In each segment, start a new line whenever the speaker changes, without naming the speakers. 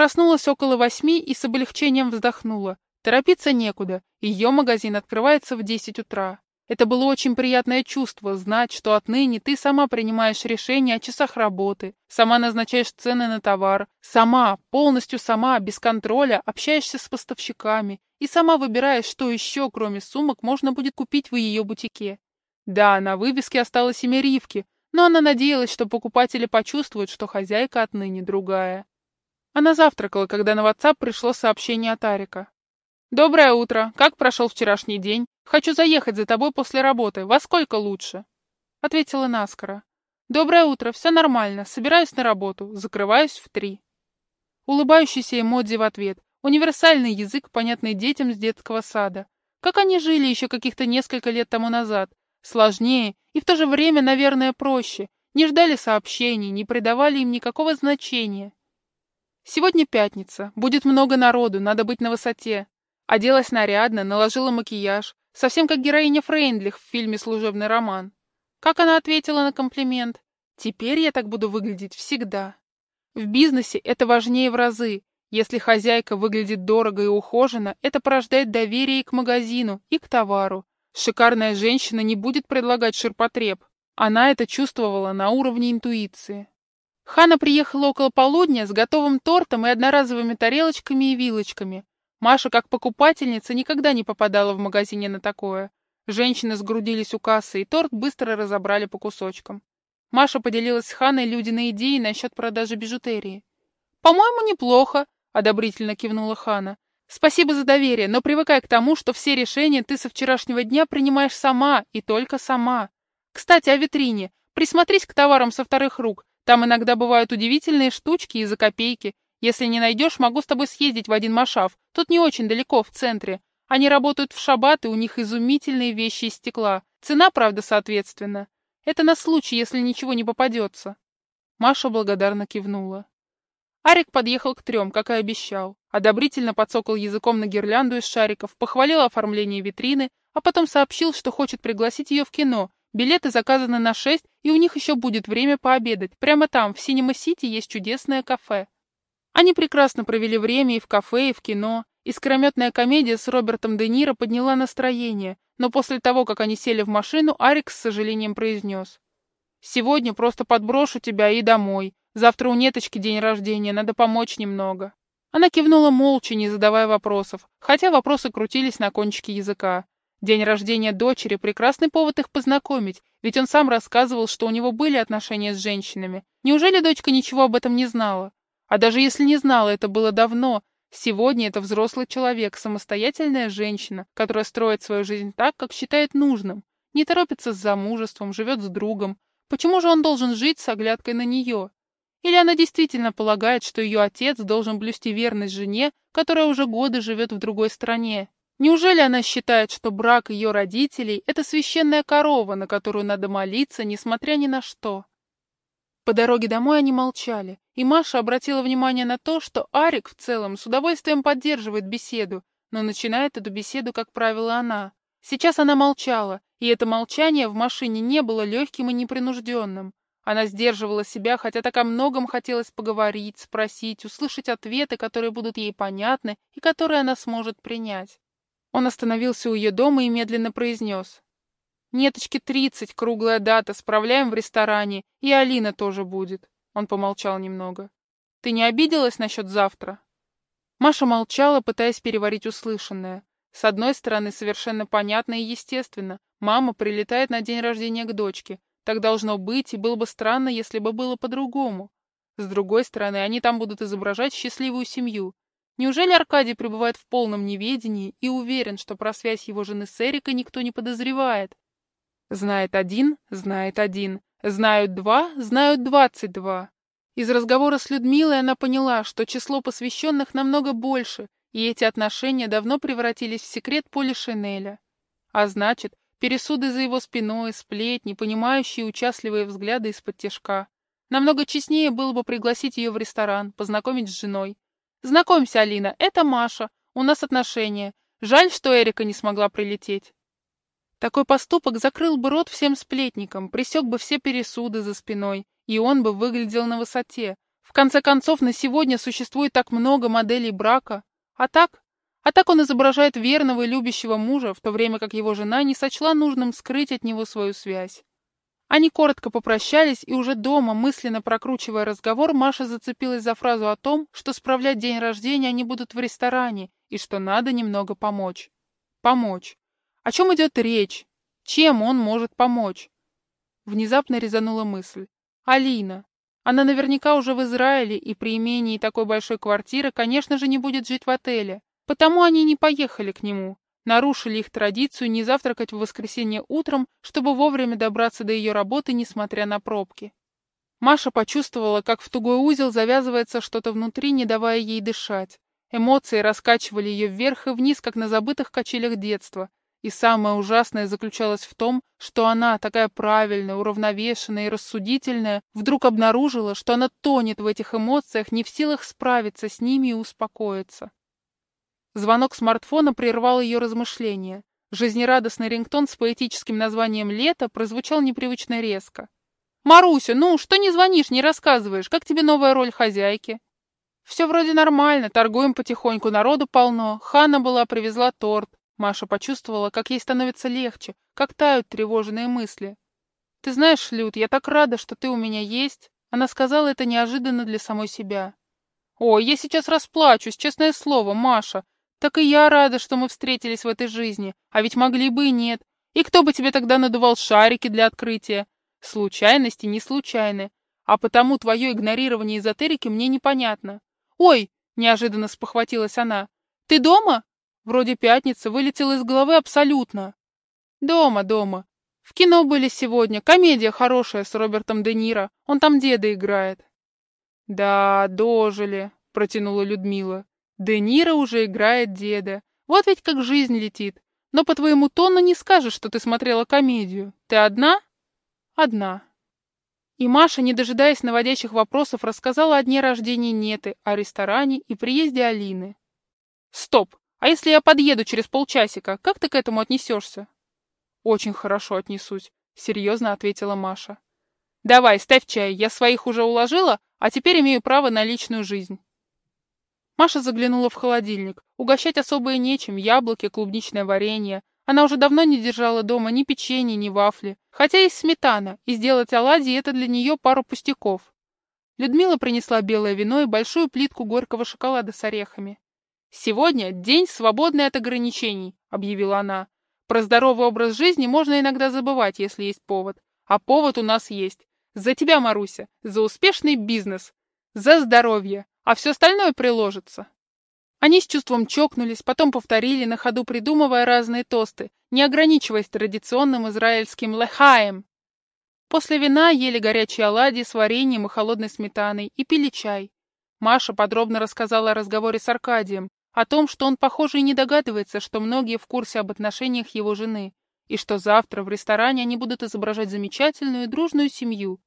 проснулась около восьми и с облегчением вздохнула. Торопиться некуда, ее магазин открывается в десять утра. Это было очень приятное чувство, знать, что отныне ты сама принимаешь решения о часах работы, сама назначаешь цены на товар, сама, полностью сама, без контроля, общаешься с поставщиками и сама выбираешь, что еще, кроме сумок, можно будет купить в ее бутике. Да, на вывеске осталось имя Ривки, но она надеялась, что покупатели почувствуют, что хозяйка отныне другая. Она завтракала, когда на WhatsApp пришло сообщение от Арика. «Доброе утро. Как прошел вчерашний день? Хочу заехать за тобой после работы. Во сколько лучше?» Ответила наскоро. «Доброе утро. Все нормально. Собираюсь на работу. Закрываюсь в три». Улыбающийся эмодзи в ответ. Универсальный язык, понятный детям с детского сада. Как они жили еще каких-то несколько лет тому назад. Сложнее и в то же время, наверное, проще. Не ждали сообщений, не придавали им никакого значения. Сегодня пятница. Будет много народу, надо быть на высоте. Оделась нарядно, наложила макияж, совсем как героиня Фрейндлих в фильме «Служебный роман». Как она ответила на комплимент? «Теперь я так буду выглядеть всегда». В бизнесе это важнее в разы. Если хозяйка выглядит дорого и ухоженно, это порождает доверие и к магазину, и к товару. Шикарная женщина не будет предлагать ширпотреб. Она это чувствовала на уровне интуиции. Хана приехала около полудня с готовым тортом и одноразовыми тарелочками и вилочками. Маша, как покупательница, никогда не попадала в магазине на такое. Женщины сгрудились у кассы, и торт быстро разобрали по кусочкам. Маша поделилась с Ханой Людиной идеей насчет продажи бижутерии. «По-моему, неплохо», — одобрительно кивнула Хана. «Спасибо за доверие, но привыкай к тому, что все решения ты со вчерашнего дня принимаешь сама и только сама. Кстати, о витрине. Присмотрись к товарам со вторых рук. Там иногда бывают удивительные штучки и за копейки. Если не найдешь, могу с тобой съездить в один машав. Тут не очень далеко, в центре. Они работают в шаббат, и у них изумительные вещи из стекла. Цена, правда, соответственно. Это на случай, если ничего не попадется. Маша благодарно кивнула. Арик подъехал к трем, как и обещал. Одобрительно подсокал языком на гирлянду из шариков, похвалил оформление витрины, а потом сообщил, что хочет пригласить ее в кино. Билеты заказаны на шесть, и у них еще будет время пообедать. Прямо там, в Синема-Сити, есть чудесное кафе. Они прекрасно провели время и в кафе, и в кино. Искрометная комедия с Робертом Де Ниро подняла настроение, но после того, как они сели в машину, Арик с сожалением произнес. «Сегодня просто подброшу тебя и домой. Завтра у Неточки день рождения, надо помочь немного». Она кивнула молча, не задавая вопросов, хотя вопросы крутились на кончике языка. День рождения дочери — прекрасный повод их познакомить, ведь он сам рассказывал, что у него были отношения с женщинами. Неужели дочка ничего об этом не знала? А даже если не знала, это было давно. Сегодня это взрослый человек, самостоятельная женщина, которая строит свою жизнь так, как считает нужным. Не торопится с замужеством, живет с другом. Почему же он должен жить с оглядкой на нее? Или она действительно полагает, что ее отец должен блюсти верность жене, которая уже годы живет в другой стране? Неужели она считает, что брак ее родителей – это священная корова, на которую надо молиться, несмотря ни на что? По дороге домой они молчали, и Маша обратила внимание на то, что Арик в целом с удовольствием поддерживает беседу, но начинает эту беседу, как правило, она. Сейчас она молчала, и это молчание в машине не было легким и непринужденным. Она сдерживала себя, хотя так о многом хотелось поговорить, спросить, услышать ответы, которые будут ей понятны и которые она сможет принять. Он остановился у ее дома и медленно произнес. Неточки тридцать, круглая дата, справляем в ресторане, и Алина тоже будет. Он помолчал немного. Ты не обиделась насчет завтра? Маша молчала, пытаясь переварить услышанное. С одной стороны, совершенно понятно и естественно. Мама прилетает на день рождения к дочке. Так должно быть, и было бы странно, если бы было по-другому. С другой стороны, они там будут изображать счастливую семью. Неужели Аркадий пребывает в полном неведении и уверен, что про связь его жены с Эрикой никто не подозревает? Знает один, знает один. Знают два, знают двадцать два. Из разговора с Людмилой она поняла, что число посвященных намного больше, и эти отношения давно превратились в секрет Поля Шинеля. А значит, пересуды за его спиной, сплетни, понимающие участливые взгляды из-под тяжка. Намного честнее было бы пригласить ее в ресторан, познакомить с женой. «Знакомься, Алина, это Маша, у нас отношения. Жаль, что Эрика не смогла прилететь». Такой поступок закрыл бы рот всем сплетникам, пресек бы все пересуды за спиной, и он бы выглядел на высоте. В конце концов, на сегодня существует так много моделей брака. А так? А так он изображает верного и любящего мужа, в то время как его жена не сочла нужным скрыть от него свою связь. Они коротко попрощались, и уже дома, мысленно прокручивая разговор, Маша зацепилась за фразу о том, что справлять день рождения они будут в ресторане, и что надо немного помочь. Помочь. О чем идет речь? Чем он может помочь? Внезапно резанула мысль. Алина. Она наверняка уже в Израиле, и при имении такой большой квартиры, конечно же, не будет жить в отеле. Потому они не поехали к нему, нарушили их традицию не завтракать в воскресенье утром, чтобы вовремя добраться до ее работы, несмотря на пробки. Маша почувствовала, как в тугой узел завязывается что-то внутри, не давая ей дышать. Эмоции раскачивали ее вверх и вниз, как на забытых качелях детства. И самое ужасное заключалось в том, что она, такая правильная, уравновешенная и рассудительная, вдруг обнаружила, что она тонет в этих эмоциях, не в силах справиться с ними и успокоиться. Звонок смартфона прервал ее размышления. Жизнерадостный рингтон с поэтическим названием «Лето» прозвучал непривычно резко. «Маруся, ну, что не звонишь, не рассказываешь? Как тебе новая роль хозяйки?» «Все вроде нормально, торгуем потихоньку, народу полно. Ханна была, привезла торт». Маша почувствовала, как ей становится легче, как тают тревожные мысли. «Ты знаешь, Люд, я так рада, что ты у меня есть». Она сказала это неожиданно для самой себя. «Ой, я сейчас расплачусь, честное слово, Маша. Так и я рада, что мы встретились в этой жизни, а ведь могли бы и нет. И кто бы тебе тогда надувал шарики для открытия? Случайности не случайны, а потому твое игнорирование эзотерики мне непонятно. Ой, неожиданно спохватилась она. Ты дома? Вроде пятница, вылетел из головы абсолютно. Дома, дома. В кино были сегодня, комедия хорошая с Робертом Де Ниро, он там деда играет. Да, дожили, протянула Людмила. Де Ниро уже играет деда. Вот ведь как жизнь летит. Но по твоему тону не скажешь, что ты смотрела комедию. Ты одна? Одна. И Маша, не дожидаясь наводящих вопросов, рассказала о дне рождения Неты, о ресторане и приезде Алины. Стоп! А если я подъеду через полчасика, как ты к этому отнесешься? Очень хорошо отнесусь, серьезно ответила Маша. Давай, ставь чай, я своих уже уложила, а теперь имею право на личную жизнь. Маша заглянула в холодильник. Угощать особо и нечем, яблоки, клубничное варенье. Она уже давно не держала дома ни печенья, ни вафли. Хотя есть сметана, и сделать оладьи — это для нее пару пустяков. Людмила принесла белое вино и большую плитку горького шоколада с орехами. «Сегодня день, свободный от ограничений», — объявила она. «Про здоровый образ жизни можно иногда забывать, если есть повод. А повод у нас есть. За тебя, Маруся, за успешный бизнес, за здоровье а все остальное приложится. Они с чувством чокнулись, потом повторили, на ходу придумывая разные тосты, не ограничиваясь традиционным израильским лехаем. После вина ели горячие оладьи с вареньем и холодной сметаной и пили чай. Маша подробно рассказала о разговоре с Аркадием, о том, что он, похоже, и не догадывается, что многие в курсе об отношениях его жены, и что завтра в ресторане они будут изображать замечательную и дружную семью.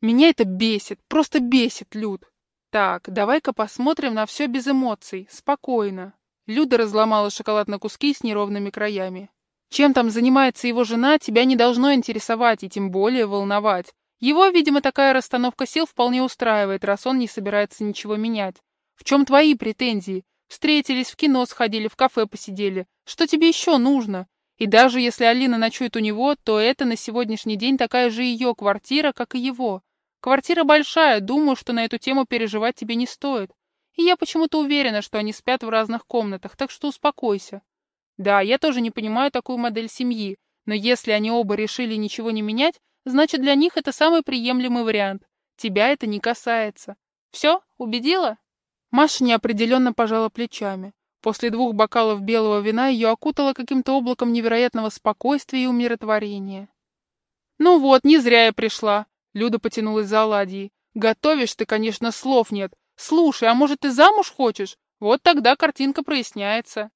Меня это бесит, просто бесит, Люд. Так, давай-ка посмотрим на все без эмоций, спокойно. Люда разломала шоколад на куски с неровными краями. Чем там занимается его жена, тебя не должно интересовать и тем более волновать. Его, видимо, такая расстановка сил вполне устраивает, раз он не собирается ничего менять. В чем твои претензии? Встретились, в кино сходили, в кафе посидели. Что тебе еще нужно? И даже если Алина ночует у него, то это на сегодняшний день такая же ее квартира, как и его. Квартира большая, думаю, что на эту тему переживать тебе не стоит. И я почему-то уверена, что они спят в разных комнатах, так что успокойся. Да, я тоже не понимаю такую модель семьи, но если они оба решили ничего не менять, значит для них это самый приемлемый вариант. Тебя это не касается. Все, убедила? Маша неопределенно пожала плечами. После двух бокалов белого вина ее окутало каким-то облаком невероятного спокойствия и умиротворения. «Ну вот, не зря я пришла. Люда потянулась за оладьей. «Готовишь ты, конечно, слов нет. Слушай, а может, ты замуж хочешь? Вот тогда картинка проясняется».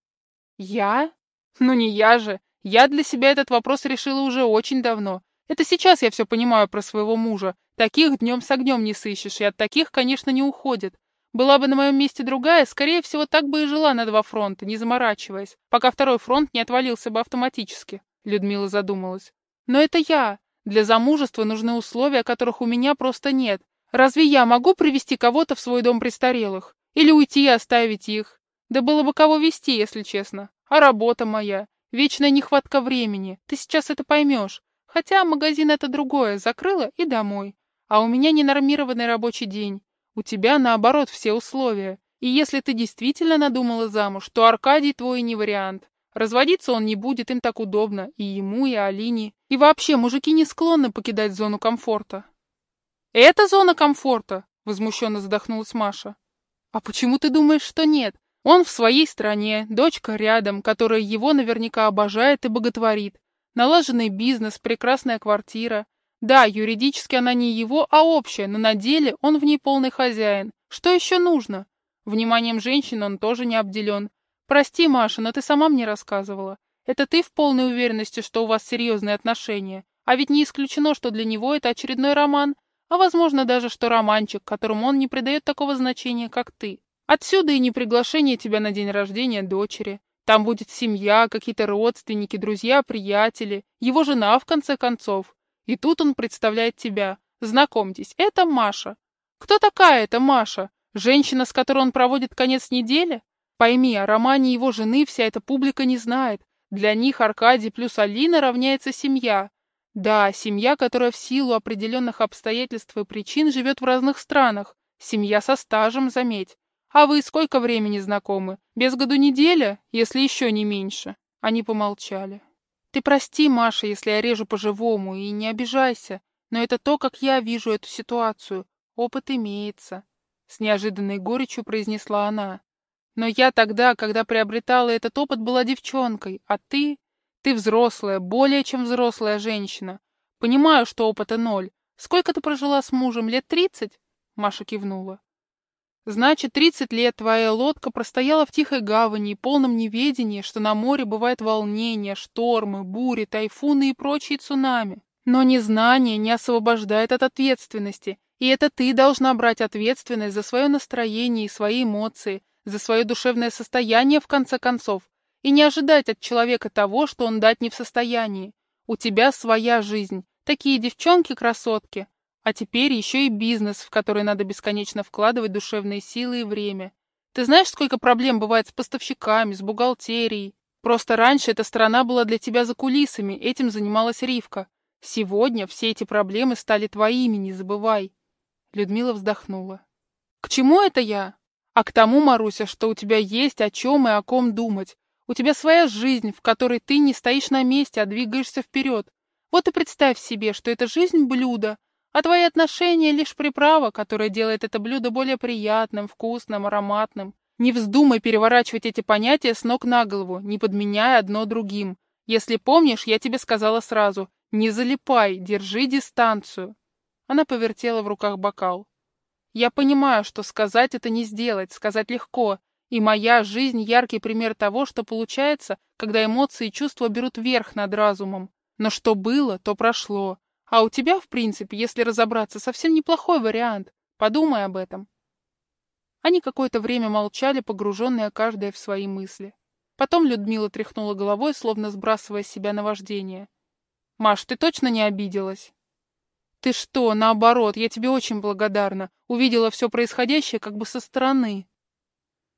«Я? Ну не я же. Я для себя этот вопрос решила уже очень давно. Это сейчас я все понимаю про своего мужа. Таких днем с огнем не сыщешь, и от таких, конечно, не уходит. Была бы на моем месте другая, скорее всего, так бы и жила на два фронта, не заморачиваясь, пока второй фронт не отвалился бы автоматически», — Людмила задумалась. «Но это я. Для замужества нужны условия, которых у меня просто нет. Разве я могу привести кого-то в свой дом престарелых? Или уйти и оставить их? Да было бы кого вести, если честно. А работа моя? Вечная нехватка времени. Ты сейчас это поймешь. Хотя магазин это другое. Закрыла и домой. А у меня ненормированный рабочий день. У тебя, наоборот, все условия. И если ты действительно надумала замуж, то Аркадий твой не вариант. Разводиться он не будет, им так удобно. И ему, и Алине. И вообще, мужики не склонны покидать зону комфорта. «Это зона комфорта!» — возмущенно задохнулась Маша. «А почему ты думаешь, что нет? Он в своей стране, дочка рядом, которая его наверняка обожает и боготворит. Налаженный бизнес, прекрасная квартира. Да, юридически она не его, а общая, но на деле он в ней полный хозяин. Что еще нужно? Вниманием женщин он тоже не обделен. Прости, Маша, но ты сама мне рассказывала. Это ты в полной уверенности, что у вас серьезные отношения. А ведь не исключено, что для него это очередной роман, а возможно даже, что романчик, которому он не придает такого значения, как ты. Отсюда и не приглашение тебя на день рождения дочери. Там будет семья, какие-то родственники, друзья, приятели, его жена, в конце концов. И тут он представляет тебя. Знакомьтесь, это Маша. Кто такая эта Маша? Женщина, с которой он проводит конец недели? Пойми, о романе его жены вся эта публика не знает. Для них Аркадий плюс Алина равняется семья. Да, семья, которая в силу определенных обстоятельств и причин живет в разных странах. Семья со стажем, заметь. А вы сколько времени знакомы? Без году неделя, если еще не меньше. Они помолчали. Ты прости, Маша, если я режу по-живому, и не обижайся. Но это то, как я вижу эту ситуацию. Опыт имеется. С неожиданной горечью произнесла она. Но я тогда, когда приобретала этот опыт, была девчонкой, а ты... Ты взрослая, более чем взрослая женщина. Понимаю, что опыта ноль. Сколько ты прожила с мужем? Лет тридцать?» Маша кивнула. «Значит, тридцать лет твоя лодка простояла в тихой гавани и полном неведении, что на море бывают волнения, штормы, бури, тайфуны и прочие цунами. Но незнание не освобождает от ответственности, и это ты должна брать ответственность за свое настроение и свои эмоции, за свое душевное состояние, в конце концов, и не ожидать от человека того, что он дать не в состоянии. У тебя своя жизнь, такие девчонки-красотки. А теперь еще и бизнес, в который надо бесконечно вкладывать душевные силы и время. Ты знаешь, сколько проблем бывает с поставщиками, с бухгалтерией? Просто раньше эта страна была для тебя за кулисами, этим занималась Ривка. Сегодня все эти проблемы стали твоими, не забывай. Людмила вздохнула. К чему это я? А к тому, Маруся, что у тебя есть о чем и о ком думать. У тебя своя жизнь, в которой ты не стоишь на месте, а двигаешься вперед. Вот и представь себе, что эта жизнь — блюдо, а твои отношения — лишь приправа, которая делает это блюдо более приятным, вкусным, ароматным. Не вздумай переворачивать эти понятия с ног на голову, не подменяя одно другим. Если помнишь, я тебе сказала сразу, не залипай, держи дистанцию. Она повертела в руках бокал. Я понимаю, что сказать это не сделать, сказать легко, и моя жизнь — яркий пример того, что получается, когда эмоции и чувства берут верх над разумом. Но что было, то прошло. А у тебя, в принципе, если разобраться, совсем неплохой вариант. Подумай об этом. Они какое-то время молчали, погруженные каждая в свои мысли. Потом Людмила тряхнула головой, словно сбрасывая с себя наваждение. «Маш, ты точно не обиделась?» «Ты что, наоборот, я тебе очень благодарна. Увидела все происходящее как бы со стороны».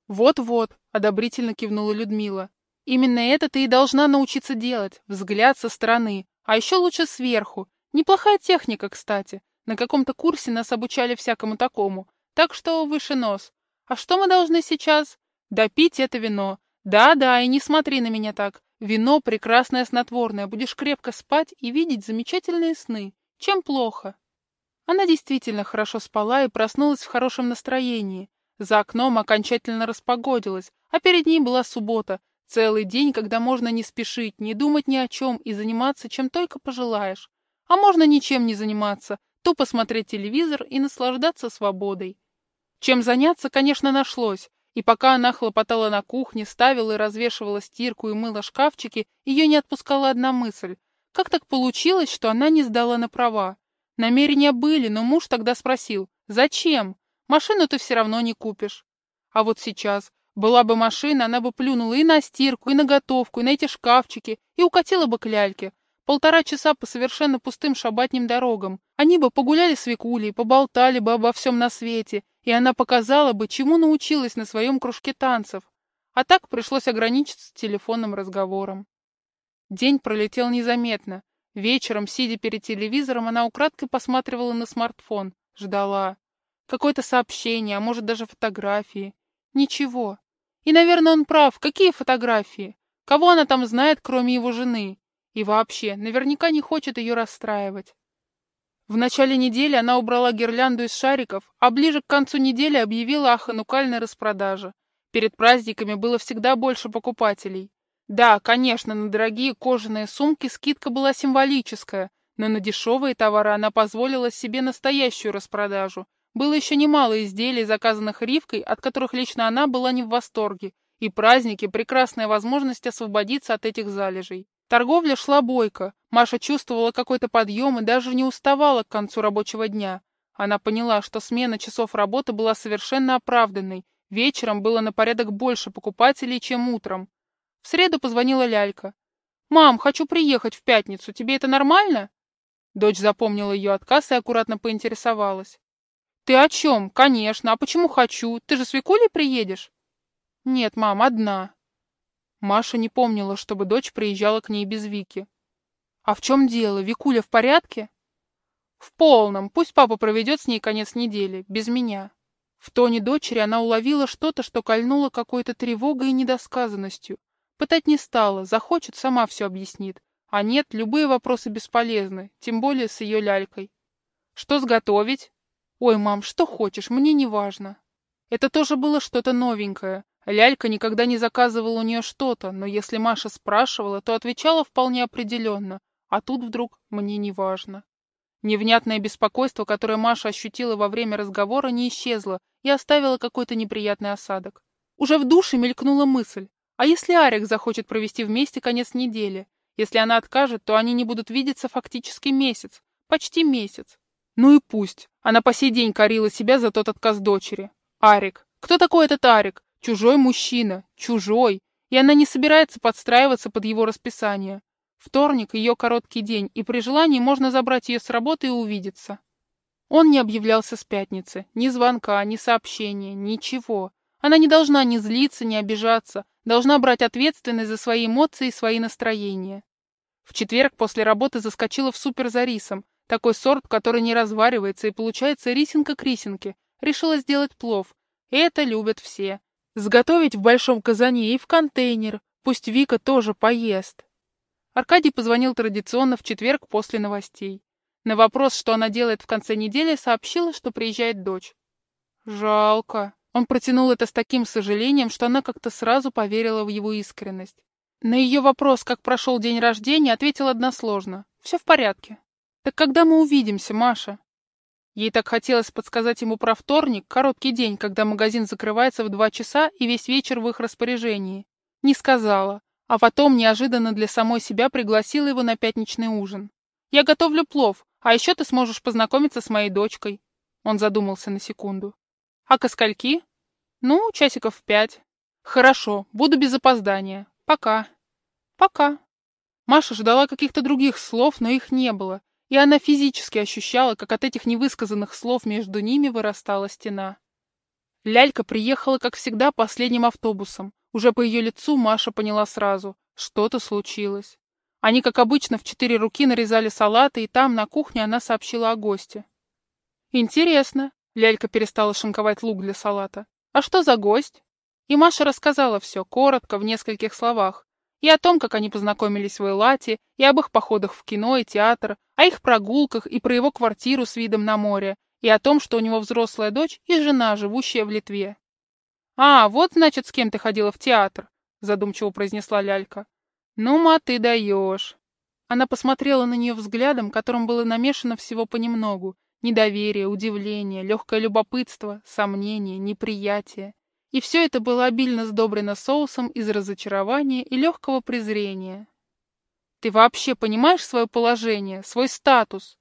«Вот-вот», — одобрительно кивнула Людмила. «Именно это ты и должна научиться делать, взгляд со стороны, а еще лучше сверху. Неплохая техника, кстати. На каком-то курсе нас обучали всякому такому, так что выше нос. А что мы должны сейчас? Допить это вино. Да-да, и не смотри на меня так. Вино — прекрасное снотворное, будешь крепко спать и видеть замечательные сны. Чем плохо?» Она действительно хорошо спала и проснулась в хорошем настроении. За окном окончательно распогодилось, а перед ней была суббота, целый день, когда можно не спешить, не думать ни о чем и заниматься чем только пожелаешь. А можно ничем не заниматься, тупо смотреть телевизор и наслаждаться свободой. Чем заняться, конечно, нашлось, и пока она хлопотала на кухне, ставила и развешивала стирку и мыла шкафчики, ее не отпускала одна мысль. Как так получилось, что она не сдала на права? Намерения были, но муж тогда спросил, зачем? Машину ты все равно не купишь. А вот сейчас, была бы машина, она бы плюнула и на стирку, и на готовку, и на эти шкафчики, и укатила бы к ляльке. Полтора часа по совершенно пустым шабатним дорогам. Они бы погуляли с Викулей, поболтали бы обо всем на свете, и она показала бы, чему научилась на своем кружке танцев. А так пришлось ограничиться телефонным разговором. День пролетел незаметно. Вечером, сидя перед телевизором, она украдкой посматривала на смартфон, ждала. Какое-то сообщение, а может даже фотографии. Ничего. И, наверное, он прав. Какие фотографии? Кого она там знает, кроме его жены? И вообще, наверняка не хочет ее расстраивать. В начале недели она убрала гирлянду из шариков, а ближе к концу недели объявила о ханукальной распродаже. Перед праздниками было всегда больше покупателей. Да, конечно, на дорогие кожаные сумки скидка была символическая, но на дешевые товары она позволила себе настоящую распродажу. Было еще немало изделий, заказанных Ривкой, от которых лично она была не в восторге, и праздники — прекрасная возможность освободиться от этих залежей. Торговля шла бойко. Маша чувствовала какой-то подъем и даже не уставала к концу рабочего дня. Она поняла, что смена часов работы была совершенно оправданной. Вечером было на порядок больше покупателей, чем утром. В среду позвонила Лялька. «Мам, хочу приехать в пятницу. Тебе это нормально?» Дочь запомнила ее отказ и аккуратно поинтересовалась. «Ты о чем? Конечно. А почему хочу? Ты же с Викулей приедешь?» «Нет, мам, одна». Маша не помнила, чтобы дочь приезжала к ней без Вики. «А в чем дело? Викуля в порядке?» «В полном. Пусть папа проведет с ней конец недели, без меня». В тоне дочери она уловила что-то, что кольнуло какой-то тревогой и недосказанностью. Пытать не стала, захочет, сама все объяснит. А нет, любые вопросы бесполезны, тем более с ее лялькой. «Что сготовить?» «Ой, мам, что хочешь, мне не важно». Это тоже было что-то новенькое. Лялька никогда не заказывала у нее что-то, но если Маша спрашивала, то отвечала вполне определенно, а тут вдруг «мне не важно». Невнятное беспокойство, которое Маша ощутила во время разговора, не исчезло и оставило какой-то неприятный осадок. Уже в душе мелькнула мысль, а если Арик захочет провести вместе конец недели? Если она откажет, то они не будут видеться фактически месяц, почти месяц. Ну и пусть. Она по сей день корила себя за тот отказ дочери. Арик. Кто такой этот Арик? Чужой мужчина, чужой, и она не собирается подстраиваться под его расписание. Вторник — ее короткий день, и при желании можно забрать ее с работы и увидеться. Он не объявлялся с пятницы, ни звонка, ни сообщения, ничего. Она не должна ни злиться, ни обижаться, должна брать ответственность за свои эмоции и свои настроения. В четверг после работы заскочила в супер за рисом, такой сорт, который не разваривается и получается рисинка к рисинке. Решила сделать плов. Это любят все. Сготовить в большом казане и в контейнер. Пусть Вика тоже поест. Аркадий позвонил традиционно в четверг после новостей. На вопрос, что она делает в конце недели, сообщила, что приезжает дочь. Жалко. Он протянул это с таким сожалением, что она как-то сразу поверила в его искренность. На ее вопрос, как прошел день рождения, ответил односложно. Все в порядке. Так когда мы увидимся, Маша? Ей так хотелось подсказать ему про вторник, короткий день, когда магазин закрывается в два часа и весь вечер в их распоряжении. Не сказала, а потом неожиданно для самой себя пригласила его на пятничный ужин. «Я готовлю плов, а еще ты сможешь познакомиться с моей дочкой». Он задумался на секунду. «А ко скольки?» «Ну, часиков в пять». «Хорошо, буду без опоздания. Пока». «Пока». Маша ждала каких-то других слов, но их не было, и она физически ощущала, как от этих невысказанных слов между ними вырастала стена. Лялька приехала, как всегда, последним автобусом. Уже по ее лицу Маша поняла сразу, что-то случилось. Они, как обычно, в четыре руки нарезали салаты, и там, на кухне, она сообщила о госте. «Интересно», — Лялька перестала шинковать лук для салата. «А что за гость?» И Маша рассказала все, коротко, в нескольких словах. И о том, как они познакомились в Эйлате, и об их походах в кино и театр, о их прогулках и про его квартиру с видом на море, и о том, что у него взрослая дочь и жена, живущая в Литве. «А, вот, значит, с кем ты ходила в театр», — задумчиво произнесла Лялька. «Ну, ма, ты даешь». Она посмотрела на нее взглядом, которым было намешано всего понемногу. Недоверие, удивление, легкое любопытство, сомнение, неприятие. И все это было обильно сдобрено соусом из разочарования и легкого презрения. «Ты вообще понимаешь свое положение, свой статус?»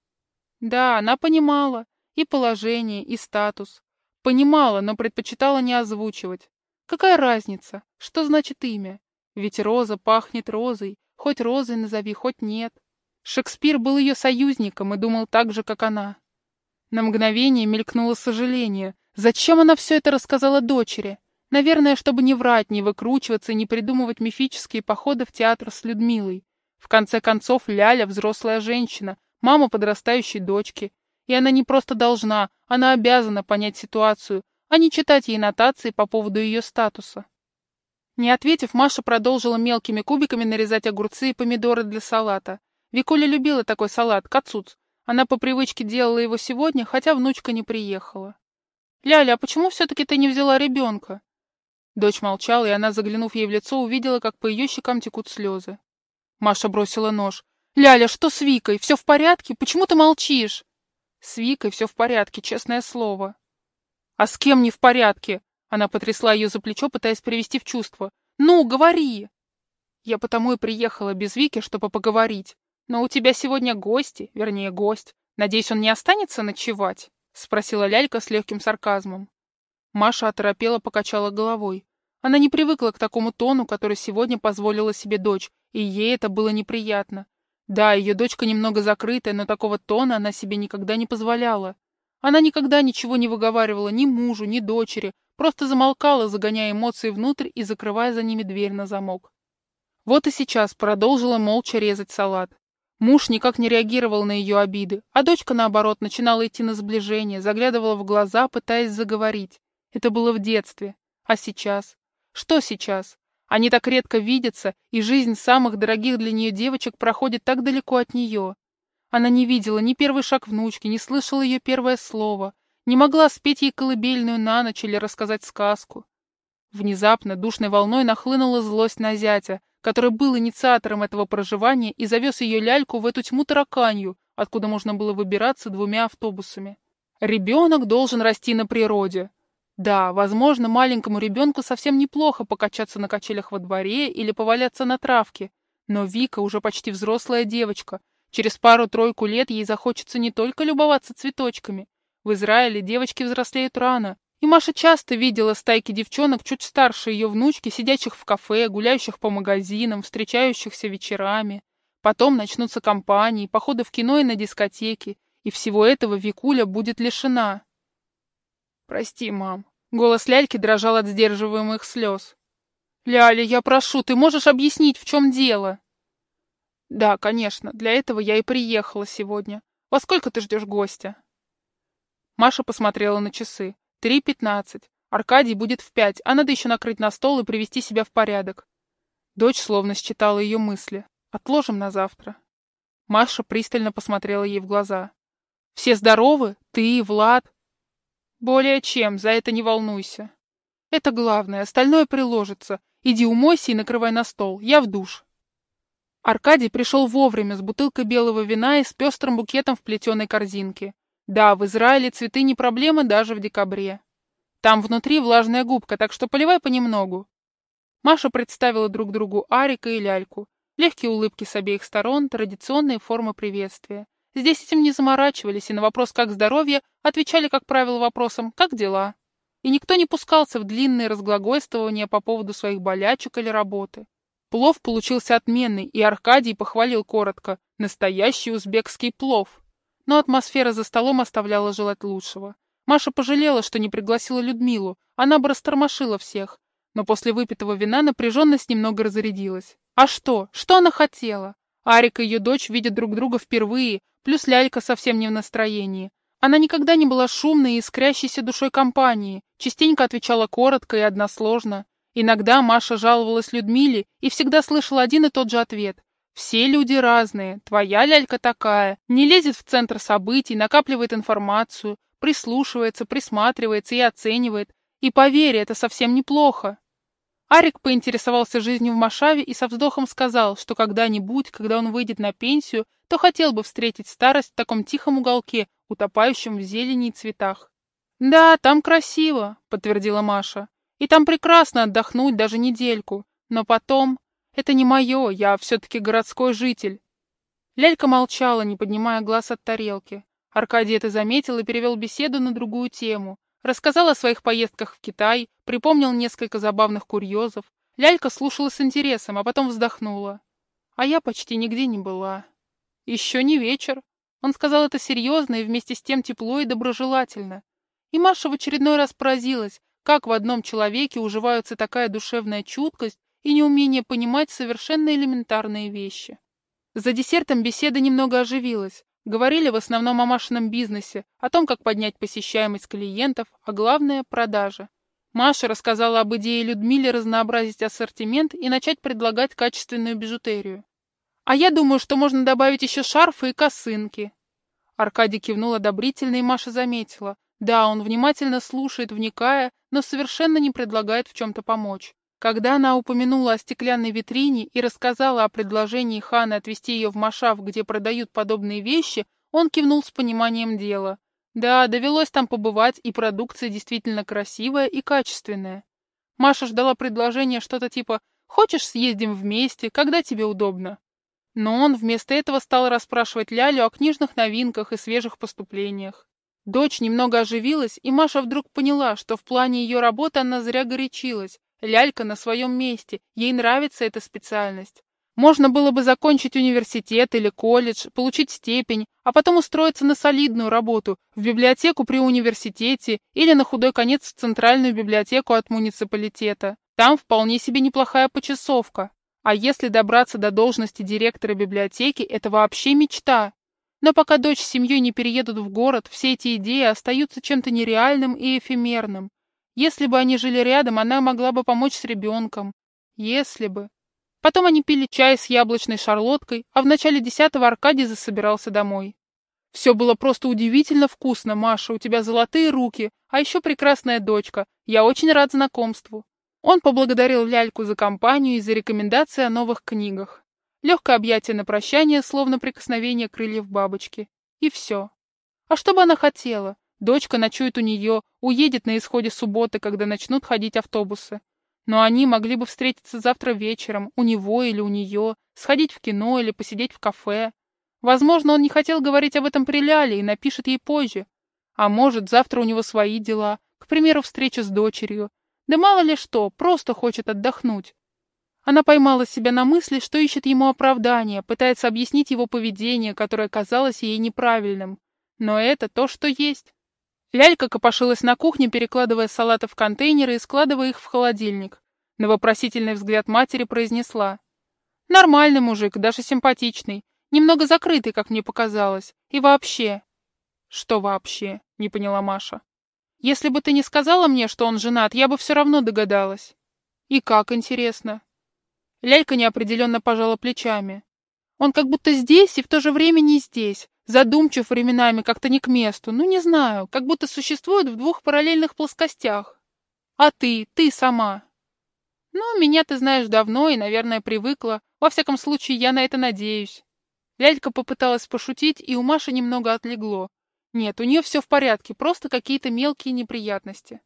Да, она понимала. И положение, и статус. Понимала, но предпочитала не озвучивать. Какая разница? Что значит имя? Ведь роза пахнет розой. Хоть розой назови, хоть нет. Шекспир был ее союзником и думал так же, как она. На мгновение мелькнуло сожаление. Зачем она все это рассказала дочери? Наверное, чтобы не врать, не выкручиваться и не придумывать мифические походы в театр с Людмилой. В конце концов, Ляля — взрослая женщина, мама подрастающей дочки. И она не просто должна, она обязана понять ситуацию, а не читать ей нотации по поводу ее статуса. Не ответив, Маша продолжила мелкими кубиками нарезать огурцы и помидоры для салата. Викуля любила такой салат, кацуц. Она по привычке делала его сегодня, хотя внучка не приехала. «Ляля, а почему все-таки ты не взяла ребенка?» Дочь молчала, и она, заглянув ей в лицо, увидела, как по ее щекам текут слезы. Маша бросила нож. «Ляля, что с Викой? Все в порядке? Почему ты молчишь?» «С Викой все в порядке, честное слово». «А с кем не в порядке?» Она потрясла ее за плечо, пытаясь привести в чувство. «Ну, говори!» «Я потому и приехала без Вики, чтобы поговорить. Но у тебя сегодня гости, вернее, гость. Надеюсь, он не останется ночевать?» Спросила лялька с легким сарказмом. Маша оторопела, покачала головой. Она не привыкла к такому тону, который сегодня позволила себе дочь, и ей это было неприятно. Да, ее дочка немного закрытая, но такого тона она себе никогда не позволяла. Она никогда ничего не выговаривала ни мужу, ни дочери, просто замолкала, загоняя эмоции внутрь и закрывая за ними дверь на замок. Вот и сейчас продолжила молча резать салат. Муж никак не реагировал на ее обиды, а дочка, наоборот, начинала идти на сближение, заглядывала в глаза, пытаясь заговорить. Это было в детстве. А сейчас? Что сейчас? Они так редко видятся, и жизнь самых дорогих для нее девочек проходит так далеко от нее. Она не видела ни первый шаг внучки, не слышала ее первое слово, не могла спеть ей колыбельную на ночь или рассказать сказку. Внезапно душной волной нахлынула злость на зятя, который был инициатором этого проживания и завез ее ляльку в эту тьму тараканью, откуда можно было выбираться двумя автобусами. Ребенок должен расти на природе, да, возможно, маленькому ребенку совсем неплохо покачаться на качелях во дворе или поваляться на травке. Но Вика уже почти взрослая девочка. Через пару-тройку лет ей захочется не только любоваться цветочками. В Израиле девочки взрослеют рано. И Маша часто видела стайки девчонок чуть старше ее внучки, сидящих в кафе, гуляющих по магазинам, встречающихся вечерами. Потом начнутся компании, походы в кино и на дискотеки. И всего этого Викуля будет лишена. «Прости, мам». Голос Ляльки дрожал от сдерживаемых слез. «Ляля, я прошу, ты можешь объяснить, в чем дело?» «Да, конечно, для этого я и приехала сегодня. Во сколько ты ждешь гостя?» Маша посмотрела на часы. «Три пятнадцать. Аркадий будет в пять, а надо еще накрыть на стол и привести себя в порядок». Дочь словно считала ее мысли. «Отложим на завтра». Маша пристально посмотрела ей в глаза. «Все здоровы? Ты, Влад?» Более чем, за это не волнуйся. Это главное, остальное приложится. Иди умойся и накрывай на стол, я в душ. Аркадий пришел вовремя с бутылкой белого вина и с пестрым букетом в плетеной корзинке. Да, в Израиле цветы не проблема даже в декабре. Там внутри влажная губка, так что поливай понемногу. Маша представила друг другу Арика и Ляльку. Легкие улыбки с обеих сторон, традиционные формы приветствия. Здесь этим не заморачивались, и на вопрос «как здоровье» отвечали, как правило, вопросом «как дела?». И никто не пускался в длинные разглагольствования по поводу своих болячек или работы. Плов получился отменный, и Аркадий похвалил коротко «настоящий узбекский плов». Но атмосфера за столом оставляла желать лучшего. Маша пожалела, что не пригласила Людмилу, она бы растормошила всех. Но после выпитого вина напряженность немного разрядилась. А что? Что она хотела? Арик и ее дочь видят друг друга впервые, Плюс лялька совсем не в настроении. Она никогда не была шумной и искрящейся душой компании, частенько отвечала коротко и односложно. Иногда Маша жаловалась Людмиле и всегда слышала один и тот же ответ. «Все люди разные, твоя лялька такая, не лезет в центр событий, накапливает информацию, прислушивается, присматривается и оценивает. И поверь, это совсем неплохо». Арик поинтересовался жизнью в Машаве и со вздохом сказал, что когда-нибудь, когда он выйдет на пенсию, то хотел бы встретить старость в таком тихом уголке, утопающем в зелени и цветах. «Да, там красиво», — подтвердила Маша. «И там прекрасно отдохнуть даже недельку. Но потом... Это не мое, я все-таки городской житель». Лялька молчала, не поднимая глаз от тарелки. Аркадий это заметил и перевел беседу на другую тему. Рассказал о своих поездках в Китай, припомнил несколько забавных курьезов. Лялька слушала с интересом, а потом вздохнула. А я почти нигде не была. Еще не вечер. Он сказал это серьезно и вместе с тем тепло и доброжелательно. И Маша в очередной раз поразилась, как в одном человеке уживаются такая душевная чуткость и неумение понимать совершенно элементарные вещи. За десертом беседа немного оживилась. Говорили в основном о Машином бизнесе, о том, как поднять посещаемость клиентов, а главное – продажи. Маша рассказала об идее Людмиле разнообразить ассортимент и начать предлагать качественную бижутерию. «А я думаю, что можно добавить еще шарфы и косынки». Аркадий кивнул одобрительно, и Маша заметила. Да, он внимательно слушает, вникая, но совершенно не предлагает в чем-то помочь. Когда она упомянула о стеклянной витрине и рассказала о предложении Ханы отвезти ее в Машав, где продают подобные вещи, он кивнул с пониманием дела. Да, довелось там побывать, и продукция действительно красивая и качественная. Маша ждала предложения что-то типа «Хочешь, съездим вместе, когда тебе удобно?» Но он вместо этого стал расспрашивать Лялю о книжных новинках и свежих поступлениях. Дочь немного оживилась, и Маша вдруг поняла, что в плане ее работы она зря горячилась, Лялька на своем месте, ей нравится эта специальность. Можно было бы закончить университет или колледж, получить степень, а потом устроиться на солидную работу, в библиотеку при университете или на худой конец в центральную библиотеку от муниципалитета. Там вполне себе неплохая почасовка. А если добраться до должности директора библиотеки, это вообще мечта. Но пока дочь с семьей не переедут в город, все эти идеи остаются чем-то нереальным и эфемерным. Если бы они жили рядом, она могла бы помочь с ребенком. Если бы. Потом они пили чай с яблочной шарлоткой, а в начале десятого Аркадий засобирался домой. «Все было просто удивительно вкусно, Маша, у тебя золотые руки, а еще прекрасная дочка. Я очень рад знакомству». Он поблагодарил Ляльку за компанию и за рекомендации о новых книгах. Легкое объятие на прощание, словно прикосновение крыльев бабочки. И все. А что бы она хотела? Дочка ночует у нее, уедет на исходе субботы, когда начнут ходить автобусы. Но они могли бы встретиться завтра вечером, у него или у нее, сходить в кино или посидеть в кафе. Возможно, он не хотел говорить об этом при Ляле и напишет ей позже. А может, завтра у него свои дела, к примеру, встреча с дочерью. Да мало ли что, просто хочет отдохнуть. Она поймала себя на мысли, что ищет ему оправдание, пытается объяснить его поведение, которое казалось ей неправильным. Но это то, что есть. Лялька копошилась на кухне, перекладывая салаты в контейнеры и складывая их в холодильник. На вопросительный взгляд матери произнесла. «Нормальный мужик, даже симпатичный. Немного закрытый, как мне показалось. И вообще...» «Что вообще?» — не поняла Маша. «Если бы ты не сказала мне, что он женат, я бы все равно догадалась». «И как, интересно?» Лялька неопределенно пожала плечами. «Он как будто здесь и в то же время не здесь. Задумчив временами, как-то не к месту. Ну, не знаю, как будто существует в двух параллельных плоскостях. А ты, ты сама. Ну, меня ты знаешь давно и, наверное, привыкла. Во всяком случае, я на это надеюсь. Лялька попыталась пошутить, и у Маши немного отлегло. Нет, у нее все в порядке, просто какие-то мелкие неприятности.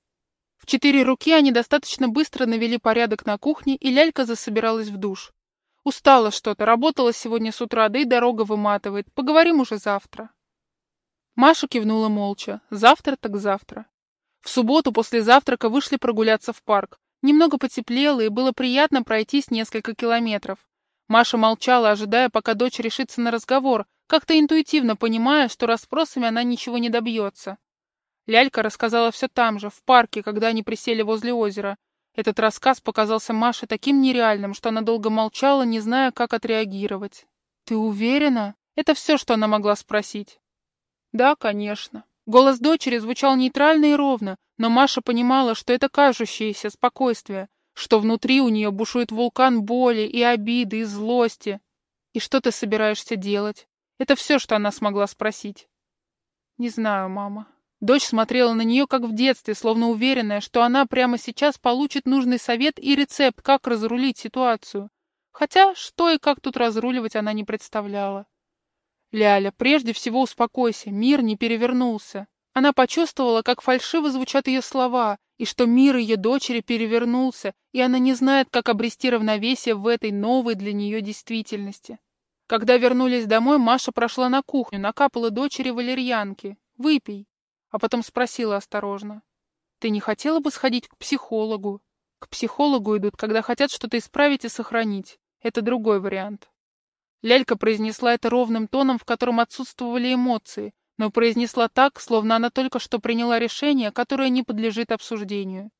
В четыре руки они достаточно быстро навели порядок на кухне, и Лялька засобиралась в душ. Устала что-то, работала сегодня с утра, да и дорога выматывает. Поговорим уже завтра. Маша кивнула молча. Завтра так завтра. В субботу после завтрака вышли прогуляться в парк. Немного потеплело, и было приятно пройтись несколько километров. Маша молчала, ожидая, пока дочь решится на разговор, как-то интуитивно понимая, что расспросами она ничего не добьется. Лялька рассказала все там же, в парке, когда они присели возле озера. Этот рассказ показался Маше таким нереальным, что она долго молчала, не зная, как отреагировать. «Ты уверена?» Это все, что она могла спросить. «Да, конечно». Голос дочери звучал нейтрально и ровно, но Маша понимала, что это кажущееся спокойствие, что внутри у нее бушует вулкан боли и обиды, и злости. «И что ты собираешься делать?» Это все, что она смогла спросить. «Не знаю, мама», Дочь смотрела на нее, как в детстве, словно уверенная, что она прямо сейчас получит нужный совет и рецепт, как разрулить ситуацию. Хотя, что и как тут разруливать, она не представляла. «Ляля, прежде всего успокойся, мир не перевернулся». Она почувствовала, как фальшиво звучат ее слова, и что мир ее дочери перевернулся, и она не знает, как обрести равновесие в этой новой для нее действительности. Когда вернулись домой, Маша прошла на кухню, накапала дочери валерьянки. «Выпей» а потом спросила осторожно. «Ты не хотела бы сходить к психологу?» К психологу идут, когда хотят что-то исправить и сохранить. Это другой вариант. Лялька произнесла это ровным тоном, в котором отсутствовали эмоции, но произнесла так, словно она только что приняла решение, которое не подлежит обсуждению.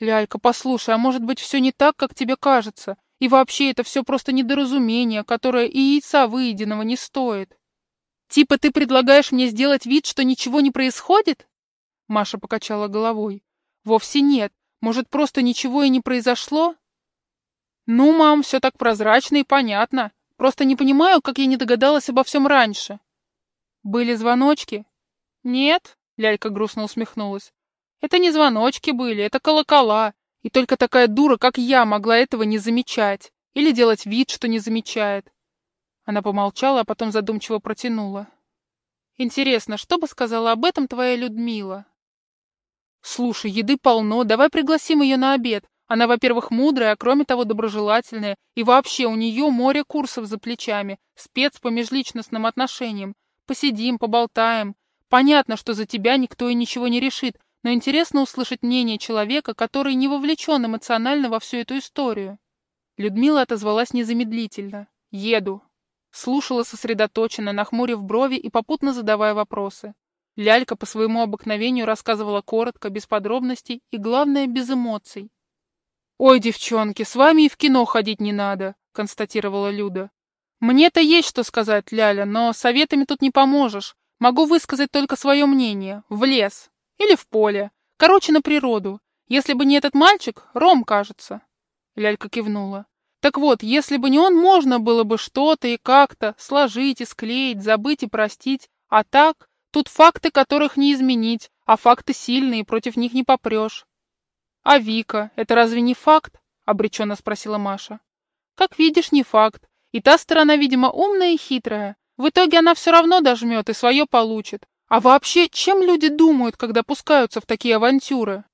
«Лялька, послушай, а может быть все не так, как тебе кажется? И вообще это все просто недоразумение, которое и яйца выеденного не стоит. Типа ты предлагаешь мне сделать вид, что ничего не происходит?» Маша покачала головой. «Вовсе нет. Может, просто ничего и не произошло?» «Ну, мам, все так прозрачно и понятно. Просто не понимаю, как я не догадалась обо всем раньше». «Были звоночки?» «Нет», — Лялька грустно усмехнулась. «Это не звоночки были, это колокола. И только такая дура, как я, могла этого не замечать. Или делать вид, что не замечает». Она помолчала, а потом задумчиво протянула. «Интересно, что бы сказала об этом твоя Людмила?» «Слушай, еды полно, давай пригласим ее на обед. Она, во-первых, мудрая, а кроме того доброжелательная, и вообще у нее море курсов за плечами, спец по межличностным отношениям. Посидим, поболтаем. Понятно, что за тебя никто и ничего не решит, но интересно услышать мнение человека, который не вовлечен эмоционально во всю эту историю». Людмила отозвалась незамедлительно. «Еду». Слушала сосредоточенно, нахмурив брови и попутно задавая вопросы. Лялька по своему обыкновению рассказывала коротко, без подробностей и, главное, без эмоций. «Ой, девчонки, с вами и в кино ходить не надо», — констатировала Люда. «Мне-то есть что сказать, Ляля, но советами тут не поможешь. Могу высказать только свое мнение. В лес. Или в поле. Короче, на природу. Если бы не этот мальчик, Ром, кажется». Лялька кивнула. «Так вот, если бы не он, можно было бы что-то и как-то сложить и склеить, забыть и простить. А так, Тут факты, которых не изменить, а факты сильные, против них не попрешь. А Вика, это разве не факт? Обреченно спросила Маша. Как видишь, не факт. И та сторона, видимо, умная и хитрая. В итоге она все равно дожмет и свое получит. А вообще, чем люди думают, когда пускаются в такие авантюры?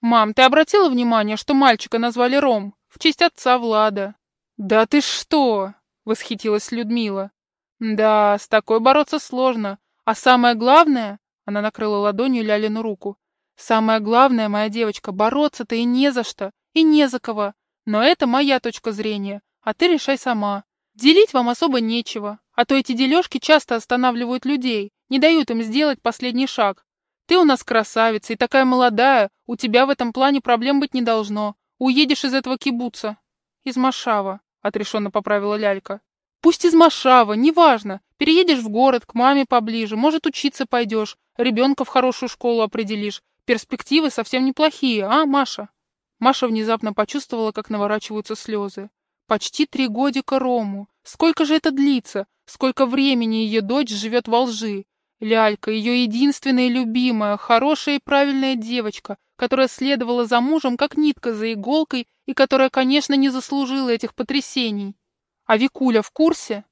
Мам, ты обратила внимание, что мальчика назвали Ром? В честь отца Влада. Да ты что? Восхитилась Людмила. Да, с такой бороться сложно. А самое главное, она накрыла ладонью Лялину руку, самое главное, моя девочка, бороться-то и не за что, и не за кого. Но это моя точка зрения, а ты решай сама. Делить вам особо нечего, а то эти дележки часто останавливают людей, не дают им сделать последний шаг. Ты у нас красавица и такая молодая, у тебя в этом плане проблем быть не должно. Уедешь из этого кибуца. Из Машава, отрешенно поправила Лялька. Пусть из Машава, неважно. Переедешь в город, к маме поближе, может, учиться пойдешь, ребенка в хорошую школу определишь. Перспективы совсем неплохие, а, Маша?» Маша внезапно почувствовала, как наворачиваются слезы. «Почти три годика Рому. Сколько же это длится? Сколько времени ее дочь живет во лжи? Лялька, ее единственная любимая, хорошая и правильная девочка, которая следовала за мужем, как нитка за иголкой, и которая, конечно, не заслужила этих потрясений. А Викуля в курсе?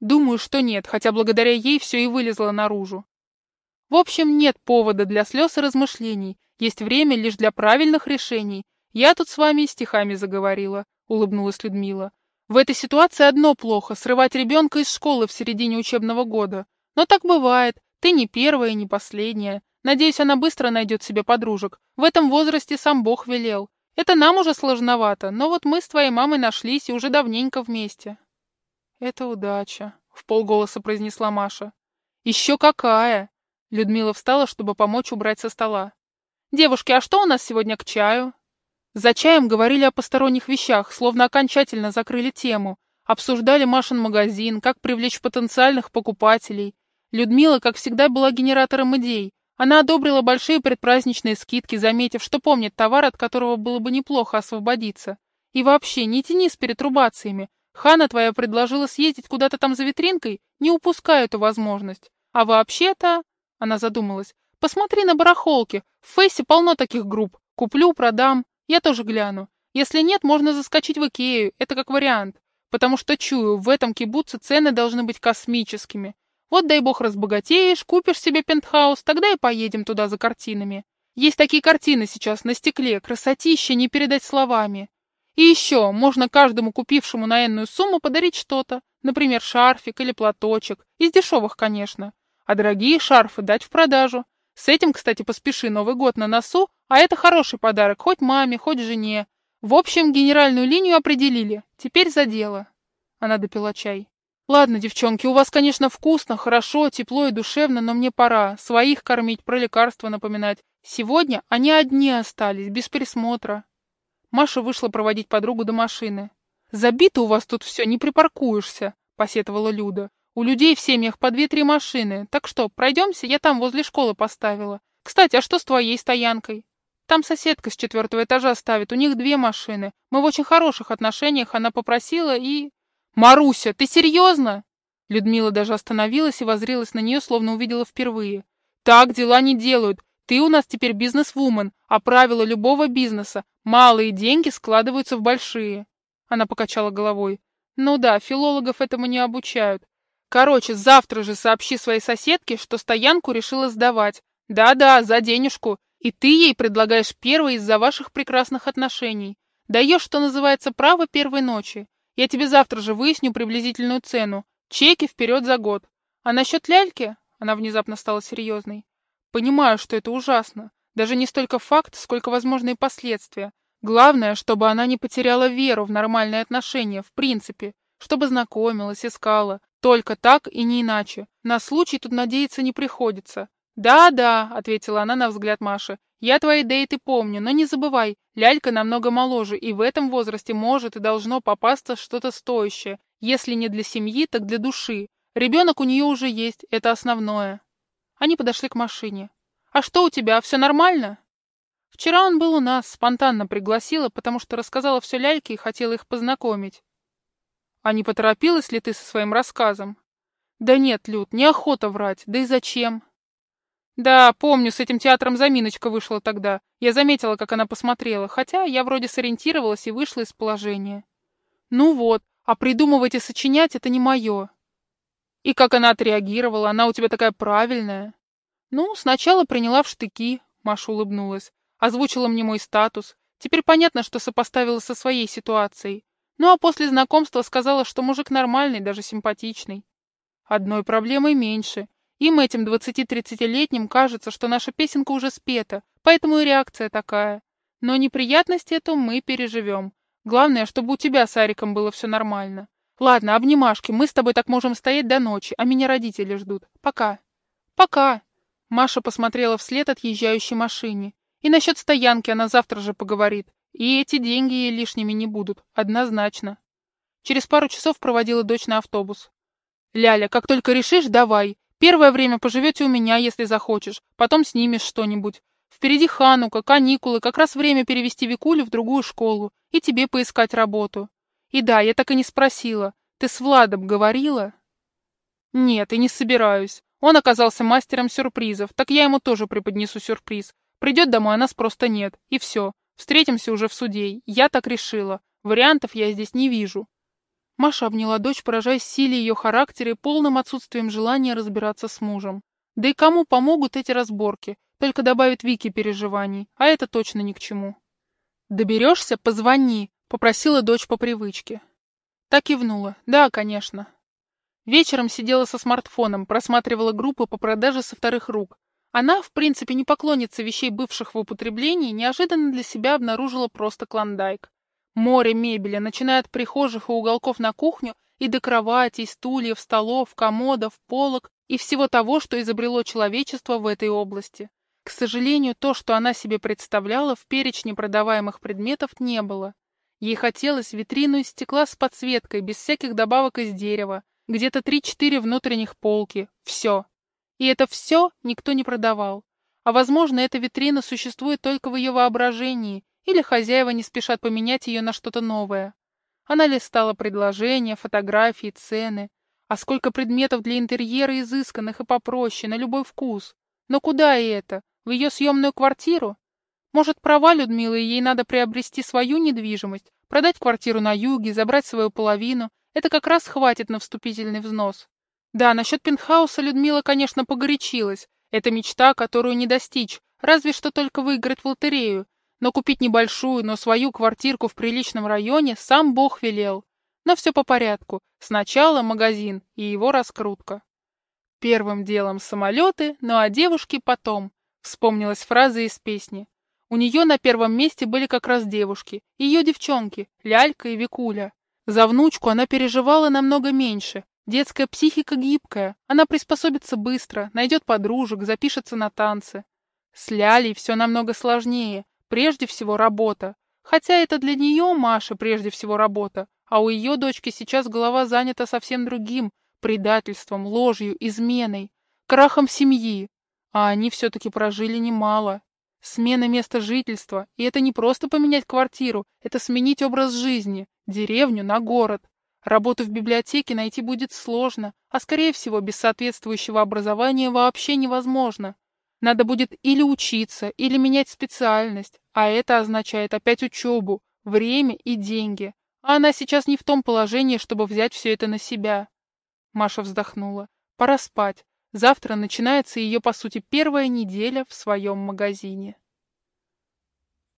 Думаю, что нет, хотя благодаря ей все и вылезло наружу. В общем, нет повода для слез и размышлений, есть время лишь для правильных решений. Я тут с вами стихами заговорила, улыбнулась Людмила. В этой ситуации одно плохо — срывать ребенка из школы в середине учебного года. Но так бывает, ты не первая и не последняя. Надеюсь, она быстро найдет себе подружек. В этом возрасте сам Бог велел. Это нам уже сложновато, но вот мы с твоей мамой нашлись и уже давненько вместе. Это удача, в полголоса произнесла Маша. Еще какая! Людмила встала, чтобы помочь убрать со стола. Девушки, а что у нас сегодня к чаю? За чаем говорили о посторонних вещах, словно окончательно закрыли тему. Обсуждали Машин магазин, как привлечь потенциальных покупателей. Людмила, как всегда, была генератором идей, она одобрила большие предпраздничные скидки, заметив, что помнит товар, от которого было бы неплохо освободиться. И вообще, не тяни с перетрубациями. Хана твоя предложила съездить куда-то там за витринкой, не упускай эту возможность. А вообще-то... Она задумалась. Посмотри на барахолки. В Фейсе полно таких групп. Куплю, продам. Я тоже гляну. Если нет, можно заскочить в Икею. Это как вариант. Потому что, чую, в этом кибуце цены должны быть космическими. Вот дай бог разбогатеешь, купишь себе пентхаус, тогда и поедем туда за картинами. Есть такие картины сейчас на стекле, красотища не передать словами. И еще, можно каждому купившему на энную сумму подарить что-то, например, шарфик или платочек, из дешевых, конечно. А дорогие шарфы дать в продажу. С этим, кстати, поспеши, Новый год на носу, а это хороший подарок хоть маме, хоть жене. В общем, генеральную линию определили, теперь за дело. Она допила чай. Ладно, девчонки, у вас, конечно, вкусно, хорошо, тепло и душевно, но мне пора. Своих кормить, про лекарства напоминать. Сегодня они одни остались, без присмотра. Маша вышла проводить подругу до машины. «Забито у вас тут все, не припаркуешься», — посетовала Люда. «У людей в семьях по две-три машины. Так что, пройдемся, я там возле школы поставила. Кстати, а что с твоей стоянкой?» «Там соседка с четвертого этажа ставит, у них две машины. Мы в очень хороших отношениях, она попросила и...» «Маруся, ты серьезно?» Людмила даже остановилась и возрилась на нее, словно увидела впервые. «Так дела не делают. Ты у нас теперь бизнес-вумен, а правила любого бизнеса – малые деньги складываются в большие». Она покачала головой. «Ну да, филологов этому не обучают. Короче, завтра же сообщи своей соседке, что стоянку решила сдавать. Да-да, за денежку. И ты ей предлагаешь первой из-за ваших прекрасных отношений. Даешь, что называется, право первой ночи. Я тебе завтра же выясню приблизительную цену. Чеки вперед за год. А насчет ляльки...» Она внезапно стала серьезной. «Понимаю, что это ужасно. Даже не столько факт, сколько возможные последствия. Главное, чтобы она не потеряла веру в нормальные отношения, в принципе. Чтобы знакомилась, искала. Только так и не иначе. На случай тут надеяться не приходится. «Да-да», — ответила она на взгляд Маши. «Я твои дейты помню, но не забывай, лялька намного моложе, и в этом возрасте может и должно попасться что-то стоящее. Если не для семьи, так для души. Ребенок у нее уже есть, это основное». Они подошли к машине. «А что у тебя, все нормально?» «Вчера он был у нас, спонтанно пригласила, потому что рассказала все ляльке и хотела их познакомить». «А не поторопилась ли ты со своим рассказом?» «Да нет, Люд, неохота врать, да и зачем?» «Да, помню, с этим театром заминочка вышла тогда. Я заметила, как она посмотрела, хотя я вроде сориентировалась и вышла из положения». «Ну вот, а придумывать и сочинять — это не мое». «И как она отреагировала? Она у тебя такая правильная». «Ну, сначала приняла в штыки», — Маша улыбнулась. Озвучила мне мой статус. Теперь понятно, что сопоставила со своей ситуацией. Ну а после знакомства сказала, что мужик нормальный, даже симпатичный. Одной проблемой меньше. Им, этим 20-30-летним, кажется, что наша песенка уже спета, поэтому и реакция такая. Но неприятности эту мы переживем. Главное, чтобы у тебя с Ариком было все нормально. Ладно, обнимашки, мы с тобой так можем стоять до ночи, а меня родители ждут. Пока. Пока. Маша посмотрела вслед отъезжающей машине. И насчет стоянки она завтра же поговорит. И эти деньги ей лишними не будут, однозначно. Через пару часов проводила дочь на автобус. «Ляля, как только решишь, давай. Первое время поживете у меня, если захочешь, потом снимешь что-нибудь. Впереди Ханука, каникулы, как раз время перевести Викулю в другую школу и тебе поискать работу. И да, я так и не спросила. Ты с Владом говорила?» «Нет, и не собираюсь. Он оказался мастером сюрпризов, так я ему тоже преподнесу сюрприз. Придет домой, а нас просто нет. И все. Встретимся уже в суде. Я так решила. Вариантов я здесь не вижу. Маша обняла дочь, поражаясь силе ее характера и полным отсутствием желания разбираться с мужем. Да и кому помогут эти разборки? Только добавит Вике переживаний, а это точно ни к чему. «Доберешься? Позвони», — попросила дочь по привычке. Так кивнула. «Да, конечно». Вечером сидела со смартфоном, просматривала группы по продаже со вторых рук, она, в принципе, не поклонница вещей бывших в употреблении, неожиданно для себя обнаружила просто клондайк. Море мебели, начиная от прихожих и уголков на кухню и до кроватей, стульев, столов, комодов, полок и всего того, что изобрело человечество в этой области. К сожалению, то, что она себе представляла, в перечне продаваемых предметов не было. Ей хотелось витрину из стекла с подсветкой, без всяких добавок из дерева, где-то три-четыре внутренних полки. Все. И это все никто не продавал. А возможно, эта витрина существует только в ее воображении, или хозяева не спешат поменять ее на что-то новое. Она листала предложения, фотографии, цены. А сколько предметов для интерьера изысканных и попроще, на любой вкус. Но куда и это? В ее съемную квартиру? Может, права Людмилы, и ей надо приобрести свою недвижимость, продать квартиру на юге, забрать свою половину. Это как раз хватит на вступительный взнос. Да, насчет пентхауса Людмила, конечно, погорячилась. Это мечта, которую не достичь, разве что только выиграть в лотерею. Но купить небольшую, но свою квартирку в приличном районе сам Бог велел. Но все по порядку. Сначала магазин и его раскрутка. Первым делом самолеты, ну а девушки потом. Вспомнилась фраза из песни. У нее на первом месте были как раз девушки, ее девчонки, Лялька и Викуля. За внучку она переживала намного меньше, Детская психика гибкая, она приспособится быстро, найдет подружек, запишется на танцы. С Лялей все намного сложнее, прежде всего работа. Хотя это для нее, Маша, прежде всего работа, а у ее дочки сейчас голова занята совсем другим, предательством, ложью, изменой, крахом семьи. А они все-таки прожили немало. Смена места жительства, и это не просто поменять квартиру, это сменить образ жизни, деревню на город. Работу в библиотеке найти будет сложно, а скорее всего без соответствующего образования вообще невозможно. Надо будет или учиться, или менять специальность, а это означает опять учебу, время и деньги. А она сейчас не в том положении, чтобы взять все это на себя. Маша вздохнула. Пора спать. Завтра начинается ее, по сути, первая неделя в своем магазине.